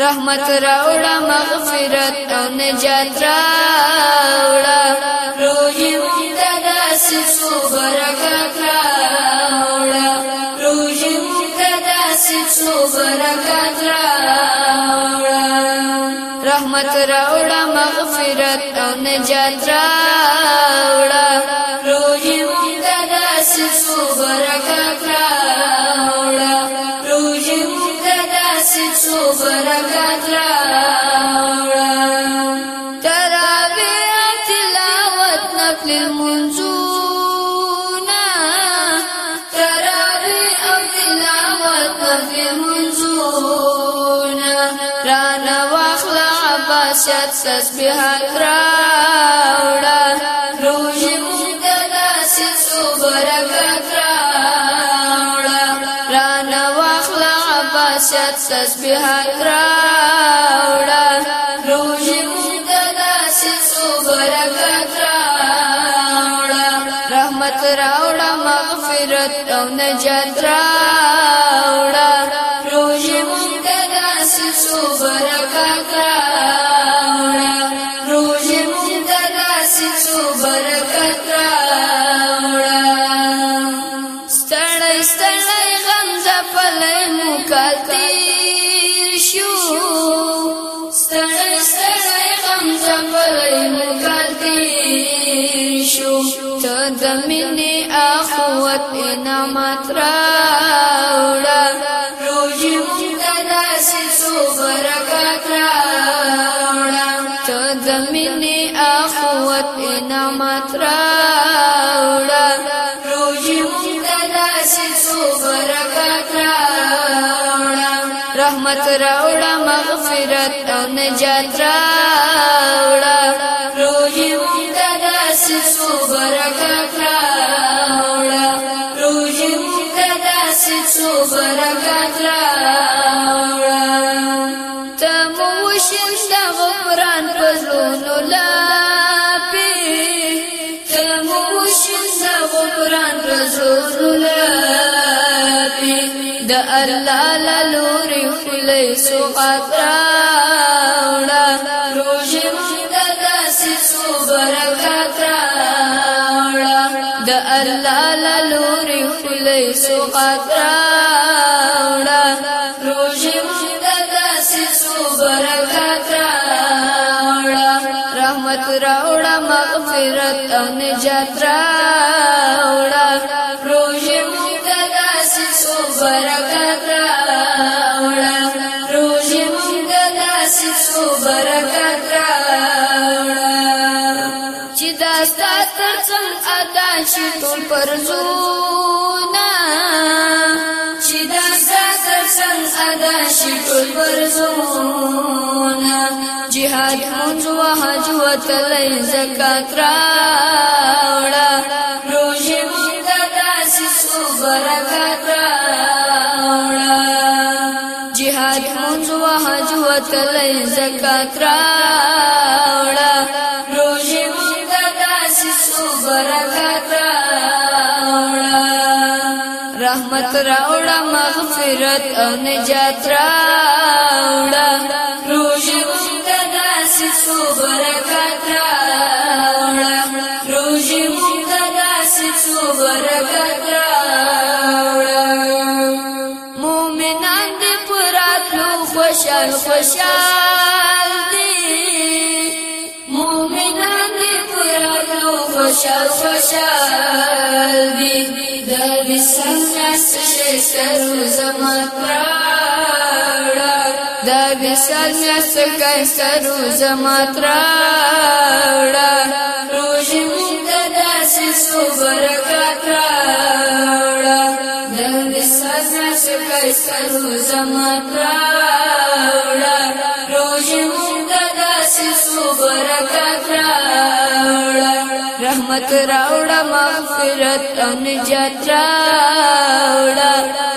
رحمت راوړه مغفرت او نجات راوړه روحي مونږ د داسې څو برکت راوړه روحي مونږ د داسې څو برکت راوړه رحمت راوړه مغفرت او نجات راوړه مسجد سو برکات راوړه ترابیع تلاوت نفل المنزونا ترابیع تلاوت نفل المنزونا رانا واخلا عباسیت تسبیحات راوړه روحی مونږ د مسجد سو برکات شت تسبیحات راوړه روزي مونږ داسې سو برکت راوړه رحمت راوړه مغفرت او نجات راوړه سفرې مو انا شو ته د مینې اخوت سو برکات راوړه ته د مینې اخوت انعامات رحمت راوړه مغفرت او نجات راوړه روحي مونږ ته داسې څو برکات راوړه روحي مونږ ته داسې څو برکات راوړه ته مو شند غفران پزلونو لاپی ته مو شند غفران پزلونو لاپی د الله لالو ليس قطرا روزي مقدس سو برکات را د الله لوري ليس قطرا روزي مقدس سو برکات را رحمت راوړه مغفرت او نجات را شي ټول پرزونه چې دا سر څنګه ادا شي ټول پرزونه jihad مونږ وحج وتلې زکات راوړه روزي مونږ داسې سو برکات راوړه jihad مونږ وحج وتلې زکات راوړه روزي مونږ داسې سو برکات رحمت راوړه مغفرت او نجات راوړه روزي مونږ داسې سو برکات راوړه روزي مونږ داسې سو برکات راوړه مؤمنان دې پراتلو خوشال خوشال دي خوشال خوشال دی د دې څنګه چې سر زما تراړه د دې څنګه چې سر زما تراړه روز موږ داسې سو برکات راړه د دې څنګه چې سر زما تراړه رحمت راوڑا مغفرت او نجات راوڑا